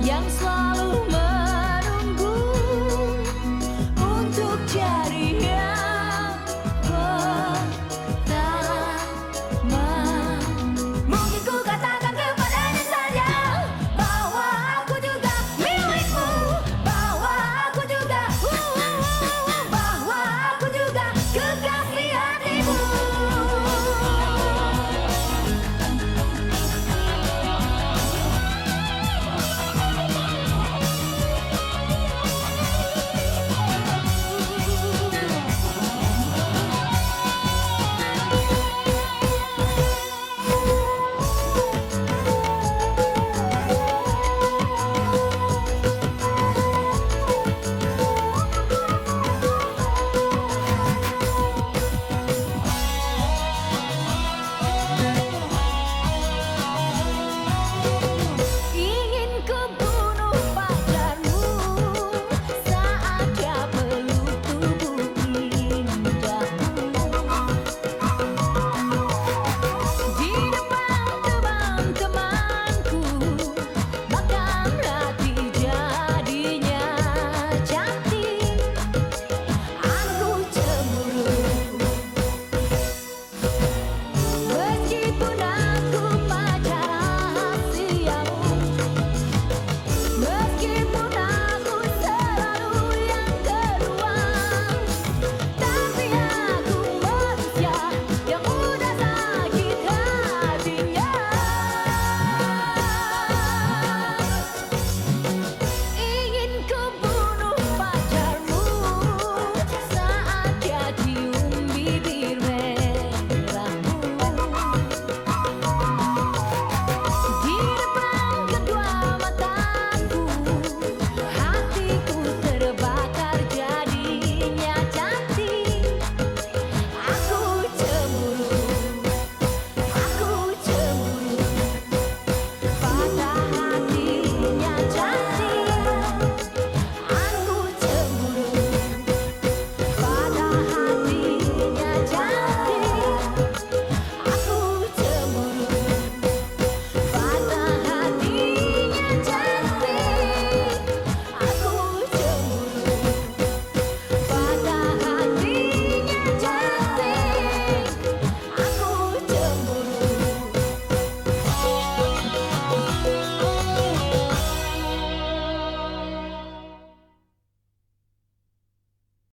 yang selalu